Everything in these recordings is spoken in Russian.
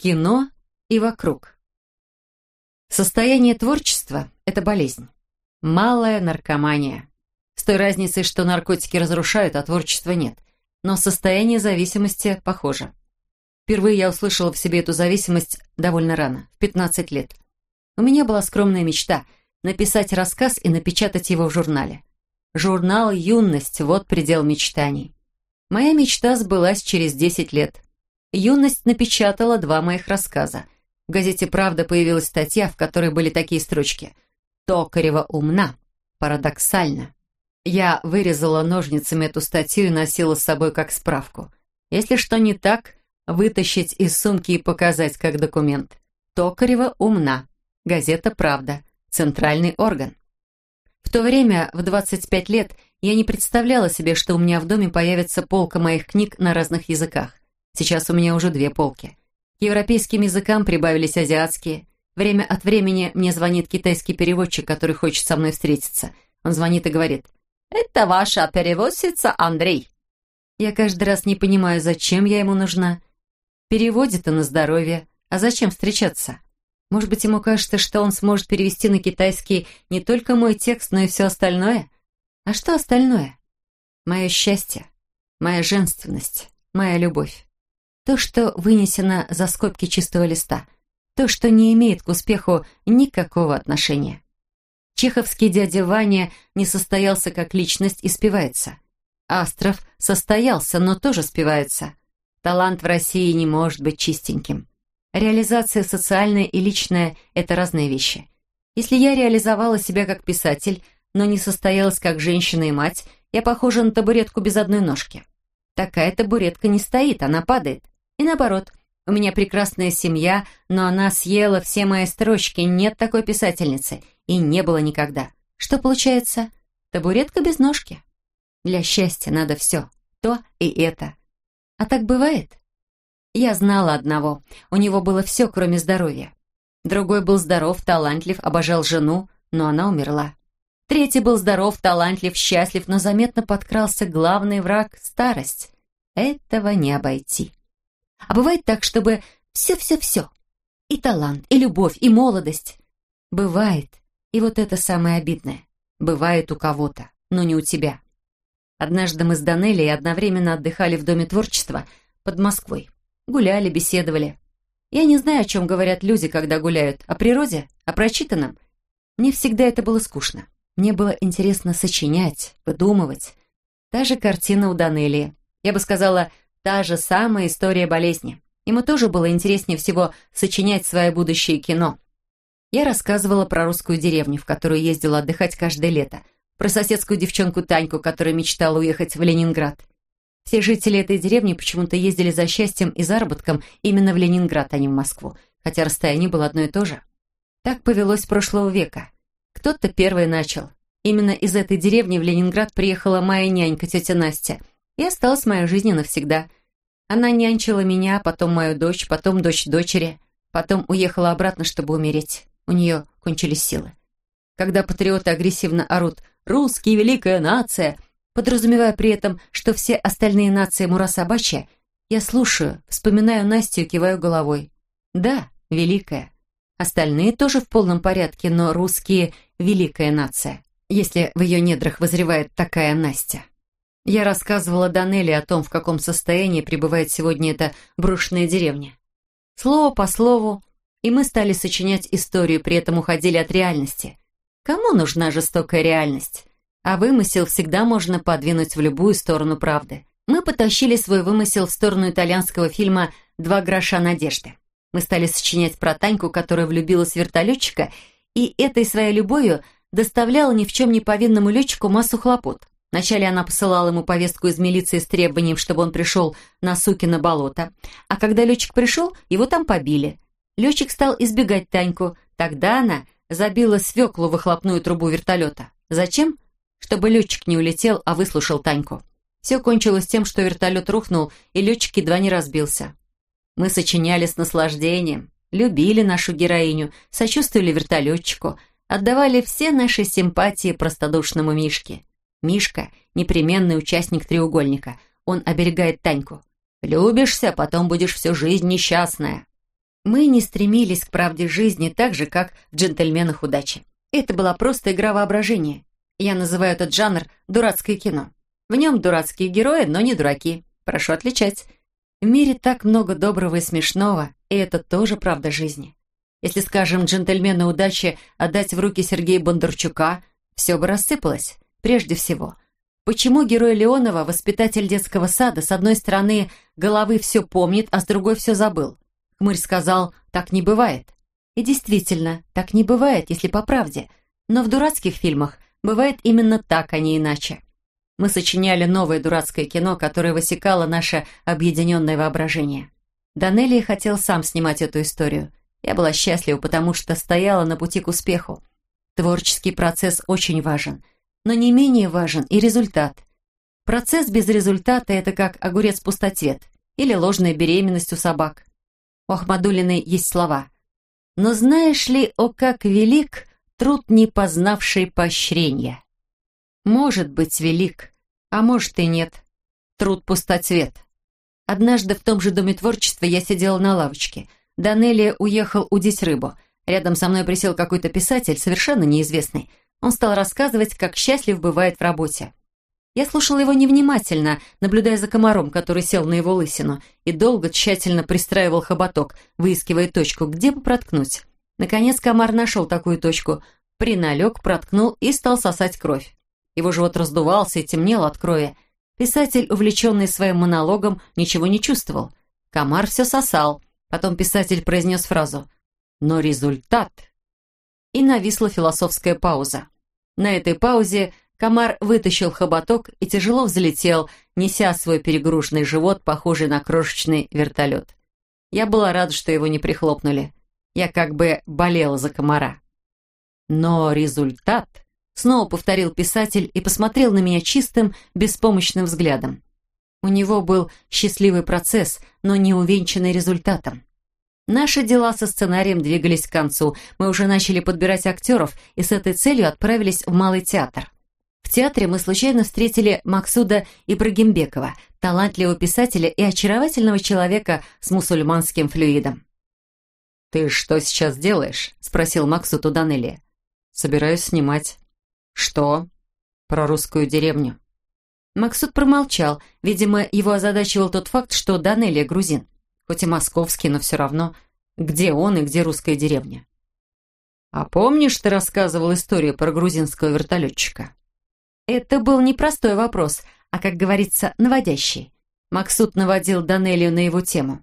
кино и вокруг. Состояние творчества – это болезнь. Малая наркомания. С той разницей, что наркотики разрушают, а творчества нет. Но состояние зависимости похоже. Впервые я услышала в себе эту зависимость довольно рано, в 15 лет. У меня была скромная мечта – написать рассказ и напечатать его в журнале. Журнал «Юность» – вот предел мечтаний. Моя мечта сбылась через 10 лет. «Юность» напечатала два моих рассказа. В газете «Правда» появилась статья, в которой были такие строчки. «Токарева умна. Парадоксально». Я вырезала ножницами эту статью и носила с собой как справку. Если что не так, вытащить из сумки и показать как документ. Токарева умна. Газета «Правда». Центральный орган. В то время, в 25 лет, я не представляла себе, что у меня в доме появится полка моих книг на разных языках. Сейчас у меня уже две полки. К европейским языкам прибавились азиатские. Время от времени мне звонит китайский переводчик, который хочет со мной встретиться. Он звонит и говорит, «Это ваша переводчица Андрей». Я каждый раз не понимаю, зачем я ему нужна. Переводит-то на здоровье. А зачем встречаться? Может быть, ему кажется, что он сможет перевести на китайский не только мой текст, но и все остальное? А что остальное? Мое счастье, моя женственность, моя любовь. То, что вынесено за скобки чистого листа. То, что не имеет к успеху никакого отношения. Чеховский дядя Ваня не состоялся как личность и спивается. Астров состоялся, но тоже спивается. Талант в России не может быть чистеньким. Реализация социальная и личная – это разные вещи. Если я реализовала себя как писатель, но не состоялась как женщина и мать, я похожа на табуретку без одной ножки. Такая табуретка не стоит, она падает. И наоборот, у меня прекрасная семья, но она съела все мои строчки, нет такой писательницы, и не было никогда. Что получается? Табуретка без ножки. Для счастья надо все, то и это. А так бывает? Я знала одного. У него было все, кроме здоровья. Другой был здоров, талантлив, обожал жену, но она умерла. Третий был здоров, талантлив, счастлив, но заметно подкрался главный враг — старость. Этого не обойти. А бывает так, чтобы все-все-все. И талант, и любовь, и молодость. Бывает. И вот это самое обидное. Бывает у кого-то, но не у тебя. Однажды мы с Данелей одновременно отдыхали в Доме творчества под Москвой. Гуляли, беседовали. Я не знаю, о чем говорят люди, когда гуляют. О природе? О прочитанном? Мне всегда это было скучно. Мне было интересно сочинять, выдумывать. Та же картина у Данелии. Я бы сказала, та же самая история болезни. Ему тоже было интереснее всего сочинять свое будущее кино. Я рассказывала про русскую деревню, в которую ездила отдыхать каждое лето, про соседскую девчонку Таньку, которая мечтала уехать в Ленинград. Все жители этой деревни почему-то ездили за счастьем и заработком именно в Ленинград, а не в Москву, хотя расстояние было одно и то же. Так повелось прошлого века. Кто-то первый начал. Именно из этой деревни в Ленинград приехала моя нянька, тетя Настя, и осталась моей жизни навсегда. Она нянчила меня, потом мою дочь, потом дочь дочери, потом уехала обратно, чтобы умереть. У нее кончились силы. Когда патриоты агрессивно орут «Русские, великая нация!», подразумевая при этом, что все остальные нации мура собачья, я слушаю, вспоминаю Настю и киваю головой. Да, великая. Остальные тоже в полном порядке, но русские – великая нация, если в ее недрах возревает такая Настя. Я рассказывала Данелли о том, в каком состоянии пребывает сегодня эта брошенная деревня. Слово по слову, и мы стали сочинять историю, при этом уходили от реальности. Кому нужна жестокая реальность? А вымысел всегда можно подвинуть в любую сторону правды. Мы потащили свой вымысел в сторону итальянского фильма «Два гроша надежды». Мы стали сочинять про Таньку, которая влюбилась в вертолетчика, и этой своей любовью доставляла ни в чем не повинному летчику массу хлопот. Вначале она посылала ему повестку из милиции с требованием, чтобы он пришел на Сукино болото. А когда летчик пришел, его там побили. Летчик стал избегать Таньку. Тогда она забила свеклу в выхлопную трубу вертолета. Зачем? чтобы летчик не улетел, а выслушал Таньку. Все кончилось тем, что вертолет рухнул, и летчик едва не разбился. Мы сочиняли с наслаждением, любили нашу героиню, сочувствовали вертолетчику, отдавали все наши симпатии простодушному Мишке. Мишка — непременный участник треугольника. Он оберегает Таньку. «Любишься, потом будешь всю жизнь несчастная». Мы не стремились к правде жизни так же, как в «Джентльменах удачи». Это была просто игра воображения. Я называю этот жанр «дурацкое кино». В нем дурацкие герои, но не дураки. Прошу отличать. В мире так много доброго и смешного, и это тоже правда жизни. Если, скажем, джентльмены удачи отдать в руки Сергея Бондарчука, все бы рассыпалось. Прежде всего, почему герой Леонова, воспитатель детского сада, с одной стороны, головы все помнит, а с другой все забыл? Хмырь сказал, так не бывает. И действительно, так не бывает, если по правде. Но в дурацких фильмах бывает именно так, а не иначе. Мы сочиняли новое дурацкое кино, которое высекало наше объединенное воображение. Данелли хотел сам снимать эту историю. Я была счастлива, потому что стояла на пути к успеху. Творческий процесс очень важен, но не менее важен и результат. Процесс без результата – это как огурец-пустоцвет или ложная беременность у собак. У Ахмадулиной есть слова. «Но знаешь ли, о как велик труд, не познавший поощрения?» Может быть, велик, а может и нет. Труд пустоцвет. Однажды в том же Доме творчества я сидела на лавочке. Данелия уехал удить рыбу. Рядом со мной присел какой-то писатель, совершенно неизвестный. Он стал рассказывать, как счастлив бывает в работе. Я слушала его невнимательно, наблюдая за комаром, который сел на его лысину, и долго тщательно пристраивал хоботок, выискивая точку, где бы проткнуть. Наконец комар нашел такую точку, приналег, проткнул и стал сосать кровь. Его живот раздувался и темнел от крови. Писатель, увлеченный своим монологом, ничего не чувствовал. Комар все сосал. Потом писатель произнес фразу «Но результат...» И нависла философская пауза. На этой паузе комар вытащил хоботок и тяжело взлетел, неся свой перегруженный живот, похожий на крошечный вертолет. Я была рада, что его не прихлопнули. Я как бы болела за комара. Но результат Снова повторил писатель и посмотрел на меня чистым, беспомощным взглядом. У него был счастливый процесс, но не увенчанный результатом. Наши дела со сценарием двигались к концу. Мы уже начали подбирать актеров и с этой целью отправились в Малый театр. В театре мы случайно встретили Максуда Ибрагимбекова, талантливого писателя и очаровательного человека с мусульманским флюидом. «Ты что сейчас делаешь?» – спросил Максуд у Данелия. «Собираюсь снимать». «Что?» «Про русскую деревню». Максут промолчал. Видимо, его озадачивал тот факт, что Данелия грузин. Хоть и московский, но все равно. Где он и где русская деревня? «А помнишь, ты рассказывал историю про грузинского вертолетчика?» Это был не простой вопрос, а, как говорится, наводящий. Максут наводил Данелию на его тему.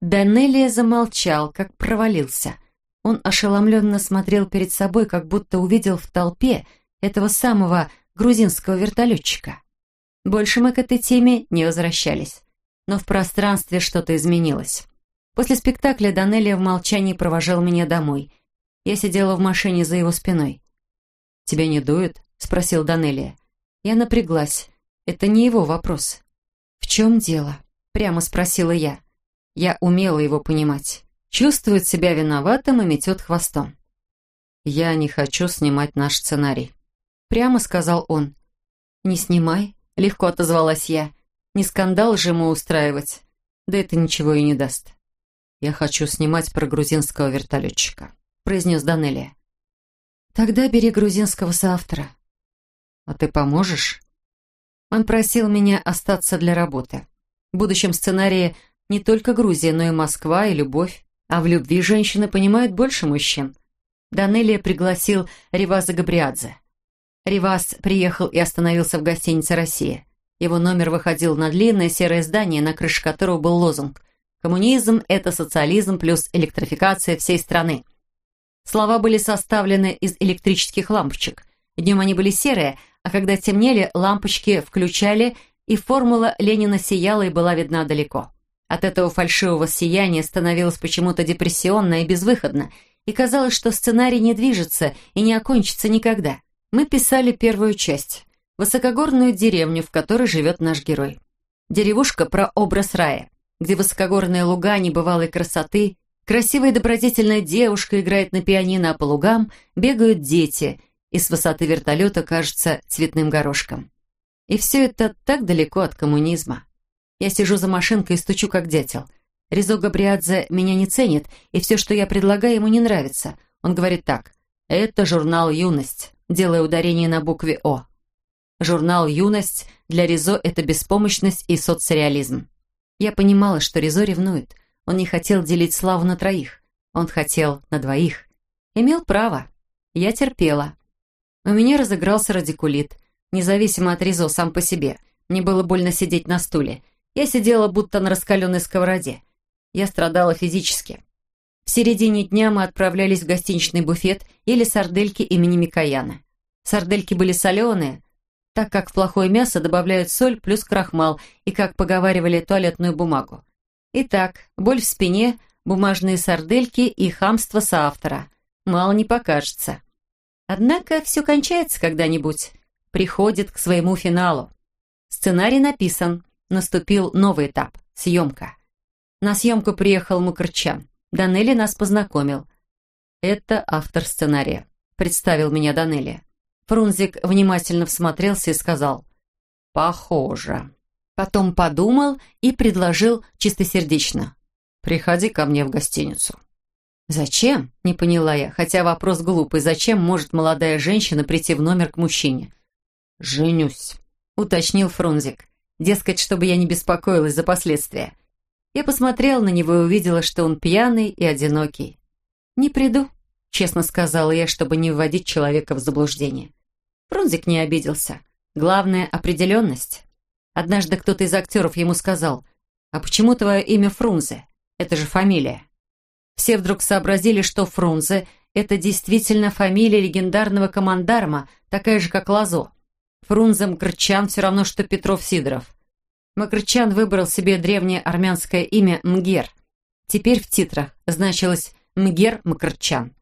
Данелия замолчал, как провалился. Он ошеломленно смотрел перед собой, как будто увидел в толпе этого самого грузинского вертолетчика. Больше мы к этой теме не возвращались. Но в пространстве что-то изменилось. После спектакля Данелия в молчании провожал меня домой. Я сидела в машине за его спиной. «Тебя не дует?» — спросил Данелия. Я напряглась. Это не его вопрос. «В чем дело?» — прямо спросила я. Я умела его понимать. Чувствует себя виноватым и метет хвостом. «Я не хочу снимать наш сценарий», Прямо сказал он. «Не снимай», — легко отозвалась я. «Не скандал же ему устраивать. Да это ничего и не даст». «Я хочу снимать про грузинского вертолетчика», — произнес Данелия. «Тогда бери грузинского соавтора». «А ты поможешь?» Он просил меня остаться для работы. В будущем сценарии не только Грузия, но и Москва, и любовь. А в любви женщины понимают больше мужчин. Данелия пригласил Риваза Габриадзе. Ривас приехал и остановился в гостинице «Россия». Его номер выходил на длинное серое здание, на крыше которого был лозунг «Коммунизм – это социализм плюс электрификация всей страны». Слова были составлены из электрических лампочек. Днем они были серые, а когда темнели, лампочки включали, и формула Ленина сияла и была видна далеко. От этого фальшивого сияния становилось почему-то депрессионно и безвыходно, и казалось, что сценарий не движется и не окончится никогда. Мы писали первую часть. Высокогорную деревню, в которой живет наш герой. Деревушка про образ рая, где высокогорные луга небывалой красоты, красивая и добродетельная девушка играет на пианино, а по лугам бегают дети, и с высоты вертолета кажется цветным горошком. И все это так далеко от коммунизма. Я сижу за машинкой и стучу, как дятел. Ризо Габриадзе меня не ценит, и все, что я предлагаю, ему не нравится. Он говорит так. «Это журнал «Юность», делая ударение на букве «О». Журнал «Юность» для Ризо – это беспомощность и соцреализм. Я понимала, что Ризо ревнует. Он не хотел делить славу на троих. Он хотел на двоих. Имел право. Я терпела. У меня разыгрался радикулит. Независимо от Ризо сам по себе. Мне было больно сидеть на стуле. Я сидела будто на раскаленной сковороде. Я страдала физически. В середине дня мы отправлялись в гостиничный буфет, ели сардельки имени Микояна. Сардельки были соленые, так как в плохое мясо добавляют соль плюс крахмал и, как поговаривали, туалетную бумагу. Итак, боль в спине, бумажные сардельки и хамство соавтора. Мало не покажется. Однако все кончается когда-нибудь, приходит к своему финалу. Сценарий написан, наступил новый этап – съемка. На съемку приехал Мукрчан. Данелли нас познакомил. Это автор сценария. Представил меня Данелли. Фрунзик внимательно всмотрелся и сказал «Похоже». Потом подумал и предложил чистосердечно «Приходи ко мне в гостиницу». «Зачем?» – не поняла я, хотя вопрос глупый. «Зачем может молодая женщина прийти в номер к мужчине?» «Женюсь», – уточнил Фрунзик. Дескать, чтобы я не беспокоилась за последствия. Я посмотрела на него и увидела, что он пьяный и одинокий. «Не приду», — честно сказала я, чтобы не вводить человека в заблуждение. Фрунзик не обиделся. Главное — определенность. Однажды кто-то из актеров ему сказал, «А почему твое имя Фрунзе? Это же фамилия». Все вдруг сообразили, что Фрунзе — это действительно фамилия легендарного командарма, такая же, как Лазо. Фрунзе Мкрчан все равно, что Петров Сидоров. Макрчан выбрал себе древнее армянское имя Мгер. Теперь в титрах значилось Мгер Макрчан.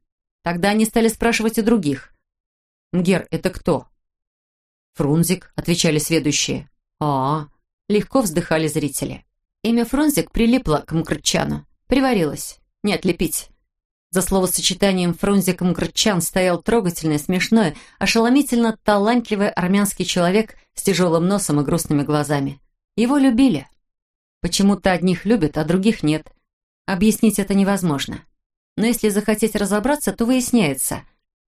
Тогда они стали спрашивать о других. «Мгер, это кто?» «Фрунзик», — отвечали сведущие. -а, -а легко вздыхали зрители. Имя Фрунзик прилипло к Мкрчану, приварилось, не отлепить. За словосочетанием Фрунзик Мкрчан стоял трогательный, смешной, ошеломительно талантливый армянский человек с тяжелым носом и грустными глазами. Его любили. Почему-то одних любят, а других нет. Объяснить это невозможно. Но если захотеть разобраться, то выясняется.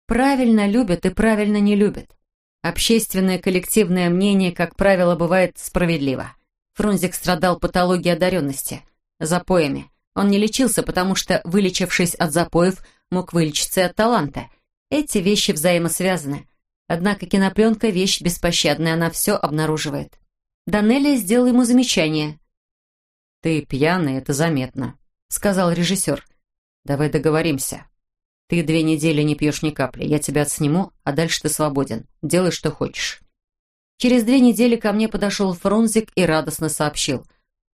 Правильно любят и правильно не любят. Общественное коллективное мнение, как правило, бывает справедливо. Фрунзик страдал патологией одаренности, запоями. Он не лечился, потому что, вылечившись от запоев, мог вылечиться от таланта. Эти вещи взаимосвязаны. Однако кинопленка – вещь беспощадная, она все обнаруживает. Данелия сделал ему замечание. «Ты пьяный, это заметно», — сказал режиссер. «Давай договоримся. Ты две недели не пьешь ни капли, я тебя отсниму, а дальше ты свободен. Делай, что хочешь». Через две недели ко мне подошел Фрунзик и радостно сообщил.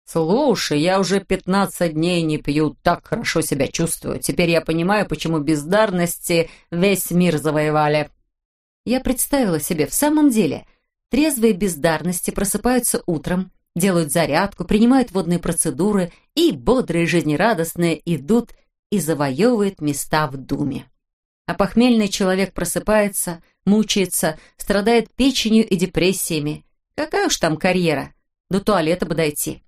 «Слушай, я уже пятнадцать дней не пью, так хорошо себя чувствую. Теперь я понимаю, почему бездарности весь мир завоевали». Я представила себе, в самом деле — Трезвые бездарности просыпаются утром, делают зарядку, принимают водные процедуры и, бодрые, жизнерадостные, идут и завоевывают места в думе. А похмельный человек просыпается, мучается, страдает печенью и депрессиями. Какая уж там карьера, до туалета бы дойти.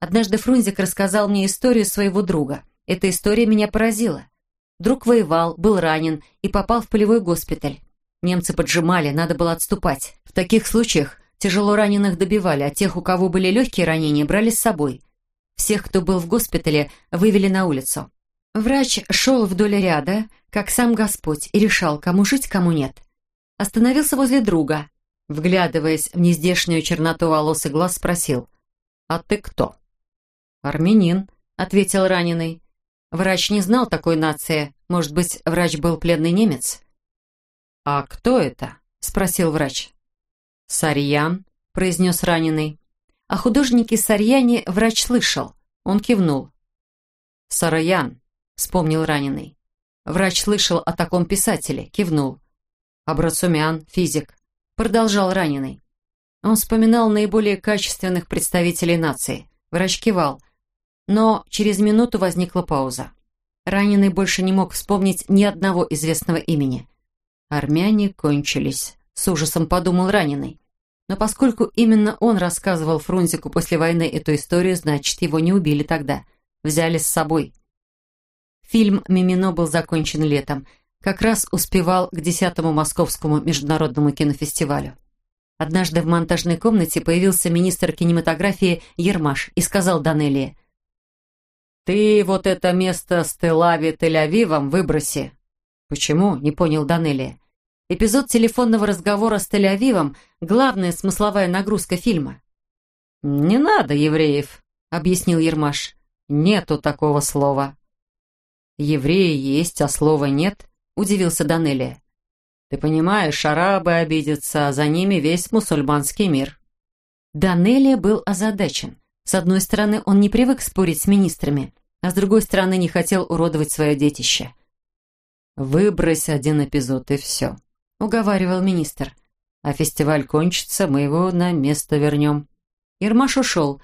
Однажды Фрунзик рассказал мне историю своего друга. Эта история меня поразила. Друг воевал, был ранен и попал в полевой госпиталь. Немцы поджимали, надо было отступать. В таких случаях тяжело раненых добивали, а тех, у кого были легкие ранения, брали с собой. Всех, кто был в госпитале, вывели на улицу. Врач шел вдоль ряда, как сам Господь, и решал, кому жить, кому нет. Остановился возле друга. Вглядываясь в нездешнюю черноту волос и глаз, спросил, «А ты кто?» «Армянин», — ответил раненый. Врач не знал такой нации. Может быть, врач был пленный немец? «А кто это?» — спросил врач. «Сарьян», — произнес раненый. О художнике Сарьяне врач слышал. Он кивнул. «Сараян», — вспомнил раненый. Врач слышал о таком писателе, кивнул. «Абрацумян, физик», — продолжал раненый. Он вспоминал наиболее качественных представителей нации. Врач кивал. Но через минуту возникла пауза. Раненый больше не мог вспомнить ни одного известного имени. Армяне кончились, с ужасом подумал раненый. Но поскольку именно он рассказывал Фрунзику после войны эту историю, значит, его не убили тогда. Взяли с собой. Фильм «Мимино» был закончен летом. Как раз успевал к десятому Московскому международному кинофестивалю. Однажды в монтажной комнате появился министр кинематографии Ермаш и сказал Данелии, «Ты вот это место с Телави Тель-Авивом выброси». «Почему?» — не понял Данелия. Эпизод телефонного разговора с Тель-Авивом — главная смысловая нагрузка фильма. «Не надо евреев», — объяснил Ермаш. «Нету такого слова». «Евреи есть, а слова нет», — удивился Данелия. Ты понимаешь, арабы обидятся, а за ними весь мусульманский мир. Данелия был озадачен. С одной стороны, он не привык спорить с министрами, а с другой стороны, не хотел уродовать свое детище. «Выбрось один эпизод, и все», — уговаривал министр. «А фестиваль кончится, мы его на место вернем». Ермаш ушел.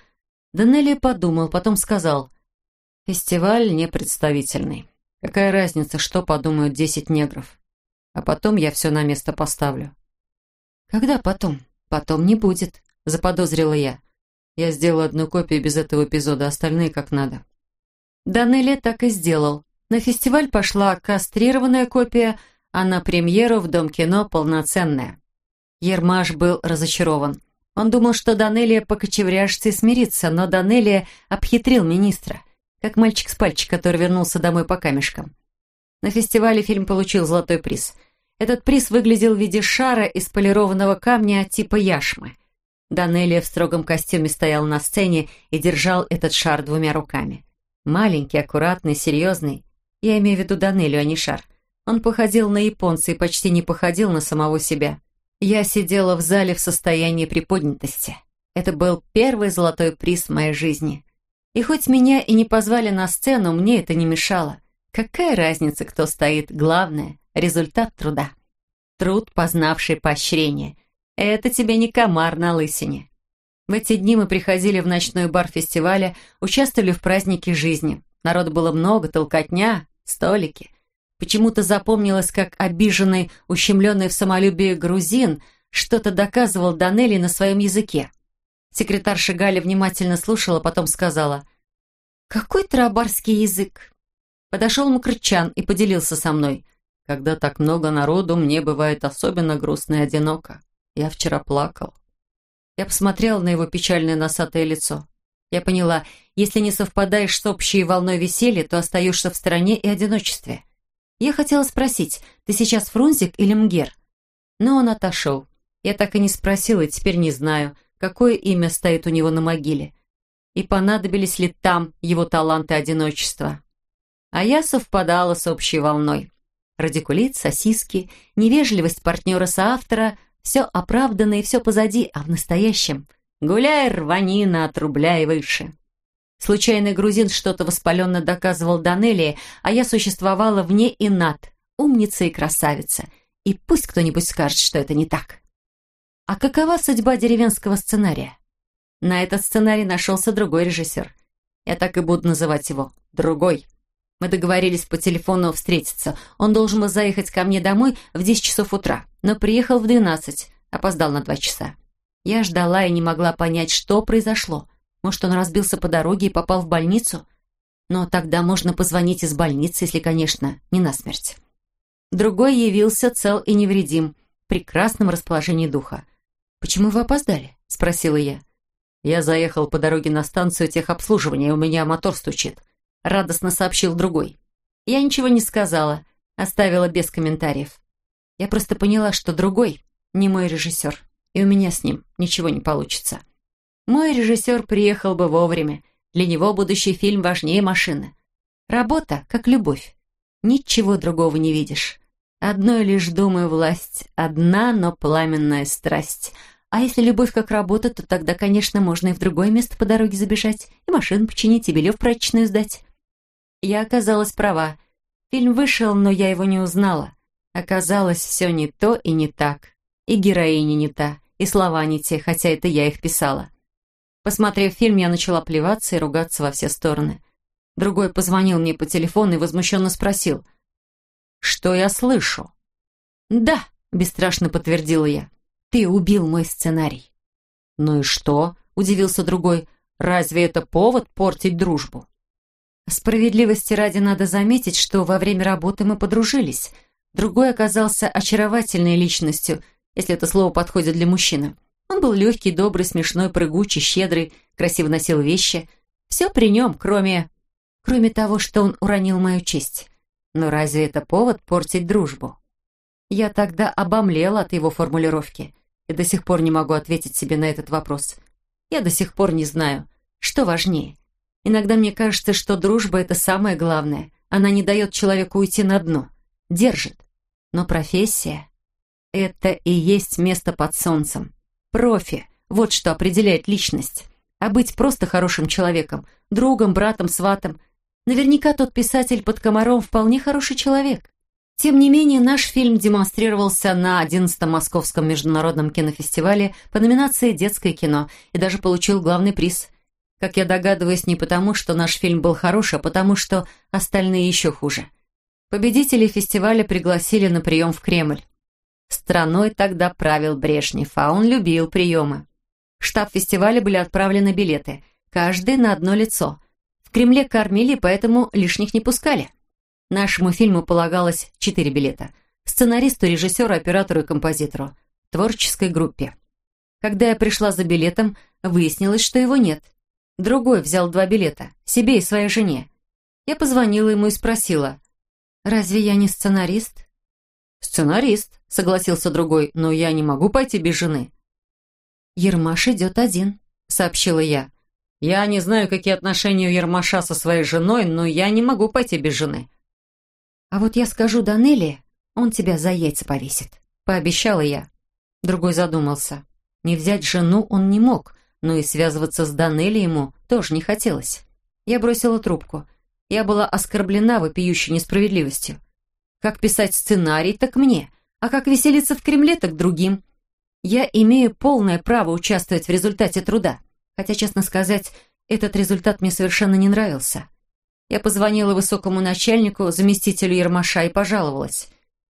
Данелия подумал, потом сказал, «Фестиваль непредставительный. Какая разница, что подумают десять негров?» а потом я все на место поставлю». «Когда потом?» «Потом не будет», — заподозрила я. Я сделал одну копию без этого эпизода, остальные как надо. Данелли так и сделал. На фестиваль пошла кастрированная копия, а на премьеру в Дом кино полноценная. Ермаш был разочарован. Он думал, что Данелия покочевряжется и смирится, но Данелия обхитрил министра, как мальчик с пальчик, который вернулся домой по камешкам. На фестивале фильм получил золотой приз. Этот приз выглядел в виде шара из полированного камня типа яшмы. Данелия в строгом костюме стоял на сцене и держал этот шар двумя руками. Маленький, аккуратный, серьезный. Я имею в виду Данелию, а не шар. Он походил на японца и почти не походил на самого себя. Я сидела в зале в состоянии приподнятости. Это был первый золотой приз в моей жизни. И хоть меня и не позвали на сцену, мне это не мешало. Какая разница, кто стоит? Главное — результат труда. Труд, познавший поощрение. Это тебе не комар на лысине. В эти дни мы приходили в ночной бар фестиваля, участвовали в празднике жизни. Народу было много, толкотня, столики. Почему-то запомнилось, как обиженный, ущемленный в самолюбии грузин что-то доказывал Данелли на своем языке. Секретарша Галя внимательно слушала, потом сказала, «Какой тарабарский язык? Подошел Мкрчан и поделился со мной. Когда так много народу, мне бывает особенно грустно и одиноко. Я вчера плакал. Я посмотрела на его печальное носатое лицо. Я поняла, если не совпадаешь с общей волной веселья, то остаешься в стороне и одиночестве. Я хотела спросить, ты сейчас Фрунзик или Мгер? Но он отошел. Я так и не спросила, и теперь не знаю, какое имя стоит у него на могиле. И понадобились ли там его таланты одиночества а я совпадала с общей волной. Радикулит, сосиски, невежливость партнера-соавтора — все оправдано и все позади, а в настоящем — гуляй, рванина, отрубляй выше. Случайный грузин что-то воспаленно доказывал Данелии, а я существовала вне и над, умница и красавица. И пусть кто-нибудь скажет, что это не так. А какова судьба деревенского сценария? На этот сценарий нашелся другой режиссер. Я так и буду называть его «другой». Мы договорились по телефону встретиться. Он должен был заехать ко мне домой в 10 часов утра, но приехал в 12, опоздал на 2 часа. Я ждала и не могла понять, что произошло. Может, он разбился по дороге и попал в больницу? Но тогда можно позвонить из больницы, если, конечно, не насмерть. Другой явился цел и невредим, в прекрасном расположении духа. «Почему вы опоздали?» — спросила я. «Я заехал по дороге на станцию техобслуживания, у меня мотор стучит радостно сообщил другой. Я ничего не сказала, оставила без комментариев. Я просто поняла, что другой не мой режиссер, и у меня с ним ничего не получится. Мой режиссер приехал бы вовремя. Для него будущий фильм важнее машины. Работа, как любовь. Ничего другого не видишь. Одной лишь, думаю, власть. Одна, но пламенная страсть. А если любовь как работа, то тогда, конечно, можно и в другое место по дороге забежать, и машину починить, и белье в прачечную сдать. Я оказалась права. Фильм вышел, но я его не узнала. Оказалось, все не то и не так. И героиня не та, и слова не те, хотя это я их писала. Посмотрев фильм, я начала плеваться и ругаться во все стороны. Другой позвонил мне по телефону и возмущенно спросил. «Что я слышу?» «Да», — бесстрашно подтвердила я. «Ты убил мой сценарий». «Ну и что?» — удивился другой. «Разве это повод портить дружбу?» Справедливости ради надо заметить, что во время работы мы подружились. Другой оказался очаровательной личностью, если это слово подходит для мужчины. Он был легкий, добрый, смешной, прыгучий, щедрый, красиво носил вещи. Все при нем, кроме... Кроме того, что он уронил мою честь. Но разве это повод портить дружбу? Я тогда обомлела от его формулировки и до сих пор не могу ответить себе на этот вопрос. Я до сих пор не знаю, что важнее. Иногда мне кажется, что дружба — это самое главное. Она не дает человеку уйти на дно, держит. Но профессия — это и есть место под солнцем. Профи — вот что определяет личность. А быть просто хорошим человеком, другом, братом, сватом — наверняка тот писатель под комаром вполне хороший человек. Тем не менее, наш фильм демонстрировался на 11-м Московском международном кинофестивале по номинации «Детское кино» и даже получил главный приз. Как я догадываюсь, не потому, что наш фильм был хороший, а потому, что остальные еще хуже. Победителей фестиваля пригласили на прием в Кремль. Страной тогда правил Брежнев, а он любил приемы. В штаб фестиваля были отправлены билеты, каждый на одно лицо. В Кремле кормили, поэтому лишних не пускали. Нашему фильму полагалось четыре билета. Сценаристу, режиссеру, оператору и композитору. Творческой группе. Когда я пришла за билетом, выяснилось, что его нет. Другой взял два билета, себе и своей жене. Я позвонила ему и спросила, «Разве я не сценарист?» «Сценарист», — согласился другой, «но я не могу пойти без жены». «Ермаш идет один», — сообщила я. «Я не знаю, какие отношения у Ермаша со своей женой, но я не могу пойти без жены. «А вот я скажу Данелли, он тебя за яйца повесит», — пообещала я. Другой задумался. Не взять жену он не мог, но и связываться с Данелли ему тоже не хотелось. Я бросила трубку. Я была оскорблена вопиющей несправедливостью. Как писать сценарий, так мне, а как веселиться в Кремле, так другим. Я имею полное право участвовать в результате труда, хотя, честно сказать, этот результат мне совершенно не нравился. Я позвонила высокому начальнику, заместителю Ермаша, и пожаловалась.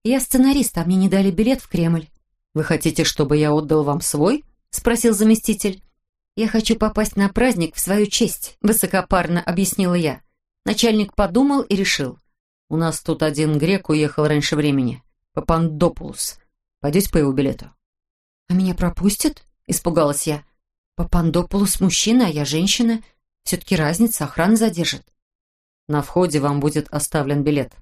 «Я сценарист, а мне не дали билет в Кремль». «Вы хотите, чтобы я отдал вам свой?» — спросил заместитель. «Я хочу попасть на праздник в свою честь», — высокопарно объяснила я. Начальник подумал и решил. «У нас тут один грек уехал раньше времени. Папандопулус. Пойдете по его билету?» «А меня пропустят?» — испугалась я. «Папандопулус мужчина, а я женщина. Все-таки разница, охрана задержит». На входе вам будет оставлен билет».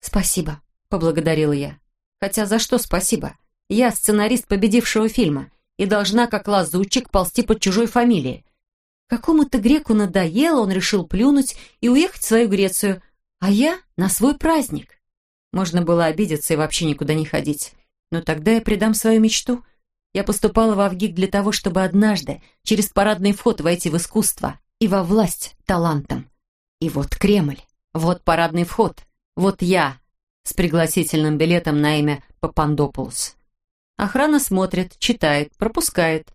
«Спасибо», — поблагодарила я. «Хотя за что спасибо? Я сценарист победившего фильма и должна, как лазутчик, ползти под чужой фамилией. Какому-то греку надоело, он решил плюнуть и уехать в свою Грецию, а я на свой праздник. Можно было обидеться и вообще никуда не ходить. Но тогда я предам свою мечту. Я поступала в Авгик для того, чтобы однажды через парадный вход войти в искусство и во власть талантом. И вот Кремль, вот парадный вход, вот я с пригласительным билетом на имя Папандопулос. Охрана смотрит, читает, пропускает,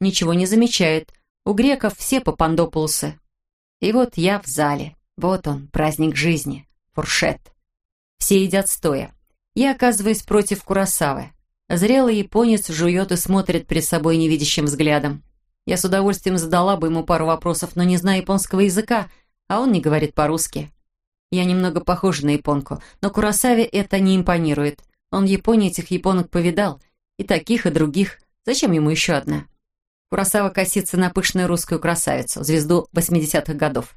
ничего не замечает. У греков все Папандопулосы. И вот я в зале. Вот он, праздник жизни, фуршет. Все едят стоя. Я оказываюсь против Курасавы. Зрелый японец жует и смотрит перед собой невидящим взглядом. Я с удовольствием задала бы ему пару вопросов, но не знаю японского языка, а он не говорит по-русски. Я немного похожа на японку, но Курасаве это не импонирует. Он в Японии этих японок повидал, и таких, и других. Зачем ему еще одна? Курасава косится на пышную русскую красавицу, звезду 80-х годов.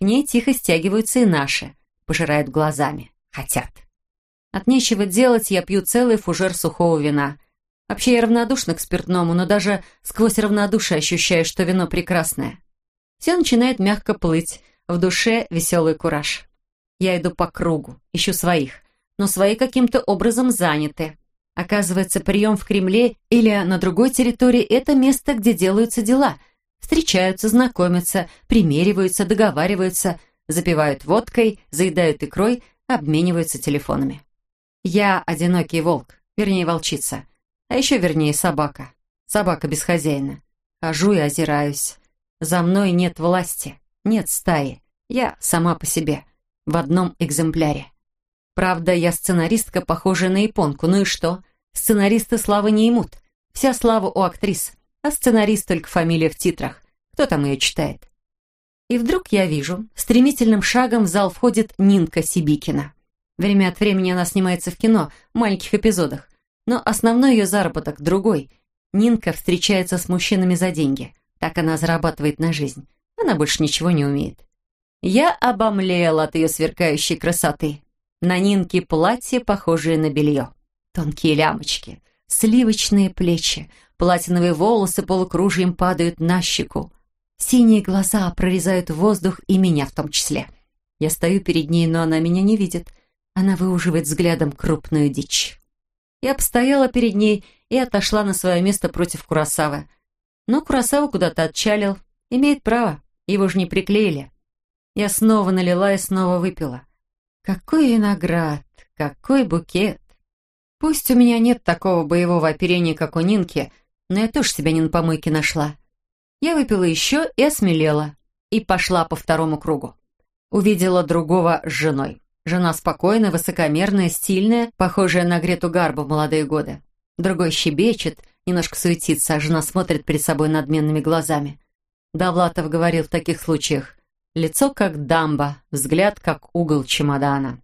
К ней тихо стягиваются и наши, пожирают глазами, хотят. От нечего делать я пью целый фужер сухого вина. Вообще я равнодушна к спиртному, но даже сквозь равнодушие ощущаю, что вино прекрасное. Все начинает мягко плыть, в душе веселый кураж. Я иду по кругу, ищу своих, но свои каким-то образом заняты. Оказывается, прием в Кремле или на другой территории – это место, где делаются дела. Встречаются, знакомятся, примериваются, договариваются, запивают водкой, заедают икрой, обмениваются телефонами. Я одинокий волк, вернее, волчица, а еще вернее собака. Собака без хозяина. Хожу и озираюсь. За мной нет власти, нет стаи. Я сама по себе, в одном экземпляре. Правда, я сценаристка, похожая на японку. Ну и что? Сценаристы славы не имут. Вся слава у актрис, а сценарист только фамилия в титрах. Кто там ее читает? И вдруг я вижу, стремительным шагом в зал входит Нинка Сибикина. Время от времени она снимается в кино, в маленьких эпизодах. Но основной ее заработок другой. Нинка встречается с мужчинами за деньги. Так она зарабатывает на жизнь. Она больше ничего не умеет. Я обомлела от ее сверкающей красоты. На Нинке платье, похожее на белье. Тонкие лямочки, сливочные плечи, платиновые волосы полукружием падают на щеку. Синие глаза прорезают воздух и меня в том числе. Я стою перед ней, но она меня не видит. Она выуживает взглядом крупную дичь. Я постояла перед ней и отошла на свое место против Курасавы. Но Курасава куда-то отчалил. Имеет право, его же не приклеили. Я снова налила и снова выпила. Какой виноград, какой букет. Пусть у меня нет такого боевого оперения, как у Нинки, но я тоже себя не на помойке нашла. Я выпила еще и осмелела. И пошла по второму кругу. Увидела другого с женой. Жена спокойная, высокомерная, стильная, похожая на Грету Гарбу в молодые годы. Другой щебечет, немножко суетится, а жена смотрит перед собой надменными глазами. Давлатов говорил в таких случаях «лицо как дамба, взгляд как угол чемодана».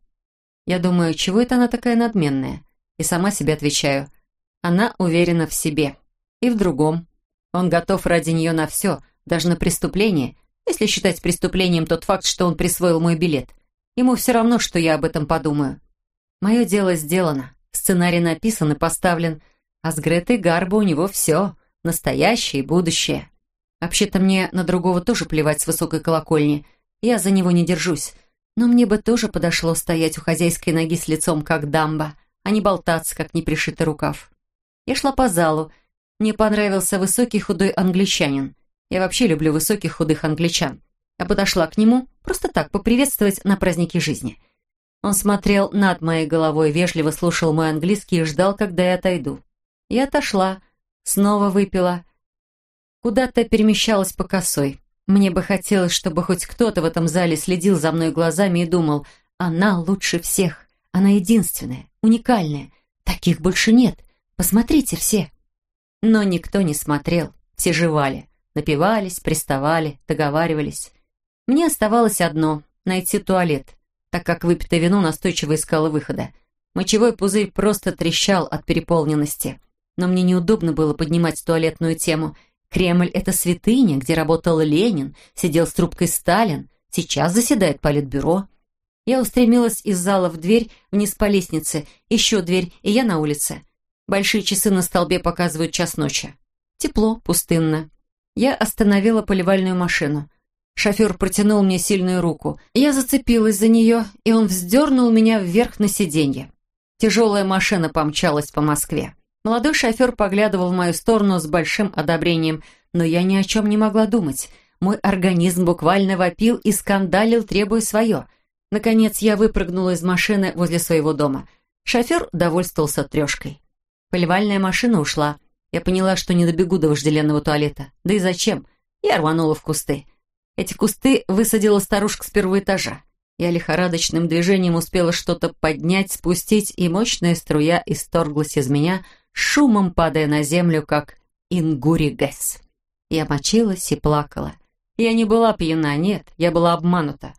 Я думаю, чего это она такая надменная? И сама себе отвечаю. Она уверена в себе. И в другом. Он готов ради нее на все, даже на преступление, если считать преступлением тот факт, что он присвоил мой билет. Ему все равно, что я об этом подумаю. Мое дело сделано. Сценарий написан и поставлен. А с Гретой Гарбо у него все. Настоящее и будущее. Вообще-то мне на другого тоже плевать с высокой колокольни. Я за него не держусь. Но мне бы тоже подошло стоять у хозяйской ноги с лицом, как дамба, а не болтаться, как непришитый рукав. Я шла по залу. Мне понравился высокий худой англичанин. Я вообще люблю высоких худых англичан. Я подошла к нему, просто так, поприветствовать на празднике жизни. Он смотрел над моей головой, вежливо слушал мой английский и ждал, когда я отойду. Я отошла, снова выпила. Куда-то перемещалась по косой. Мне бы хотелось, чтобы хоть кто-то в этом зале следил за мной глазами и думал, она лучше всех, она единственная, уникальная, таких больше нет, посмотрите все. Но никто не смотрел, все жевали, напивались, приставали, договаривались. Мне оставалось одно — найти туалет, так как выпитое вино настойчиво искало выхода. Мочевой пузырь просто трещал от переполненности. Но мне неудобно было поднимать туалетную тему. Кремль — это святыня, где работал Ленин, сидел с трубкой Сталин, сейчас заседает политбюро. Я устремилась из зала в дверь, вниз по лестнице, еще дверь, и я на улице. Большие часы на столбе показывают час ночи. Тепло, пустынно. Я остановила поливальную машину. Шофер протянул мне сильную руку. Я зацепилась за нее, и он вздернул меня вверх на сиденье. Тяжелая машина помчалась по Москве. Молодой шофер поглядывал в мою сторону с большим одобрением, но я ни о чем не могла думать. Мой организм буквально вопил и скандалил, требуя свое. Наконец я выпрыгнула из машины возле своего дома. Шофер довольствовался трешкой. Поливальная машина ушла. Я поняла, что не добегу до вожделенного туалета. Да и зачем? Я рванула в кусты. Эти кусты высадила старушка с первого этажа. Я лихорадочным движением успела что-то поднять, спустить, и мощная струя исторглась из меня, шумом падая на землю, как ингури-гэс. Я мочилась и плакала. Я не была пьяна, нет, я была обманута.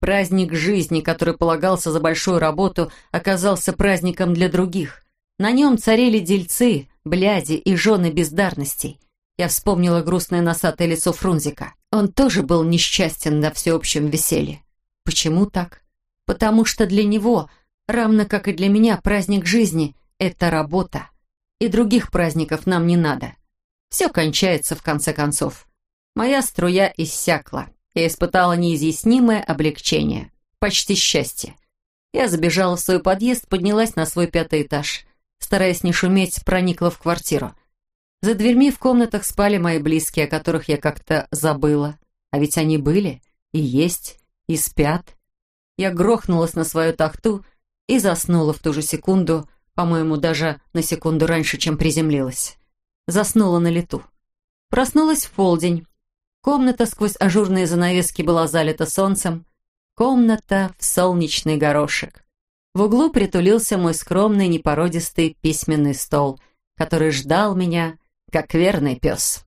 Праздник жизни, который полагался за большую работу, оказался праздником для других. На нем царили дельцы, бляди и жены бездарностей. Я вспомнила грустное носатое лицо Фрунзика. Он тоже был несчастен на всеобщем веселье. Почему так? Потому что для него, равно как и для меня, праздник жизни — это работа. И других праздников нам не надо. Все кончается в конце концов. Моя струя иссякла. Я испытала неизъяснимое облегчение. Почти счастье. Я забежала в свой подъезд, поднялась на свой пятый этаж. Стараясь не шуметь, проникла в квартиру — за дверьми в комнатах спали мои близкие, о которых я как-то забыла. А ведь они были, и есть, и спят. Я грохнулась на свою тахту и заснула в ту же секунду, по-моему, даже на секунду раньше, чем приземлилась. Заснула на лету. Проснулась в полдень. Комната сквозь ажурные занавески была залита солнцем. Комната в солнечный горошек. В углу притулился мой скромный непородистый письменный стол, который ждал меня, как верный пес.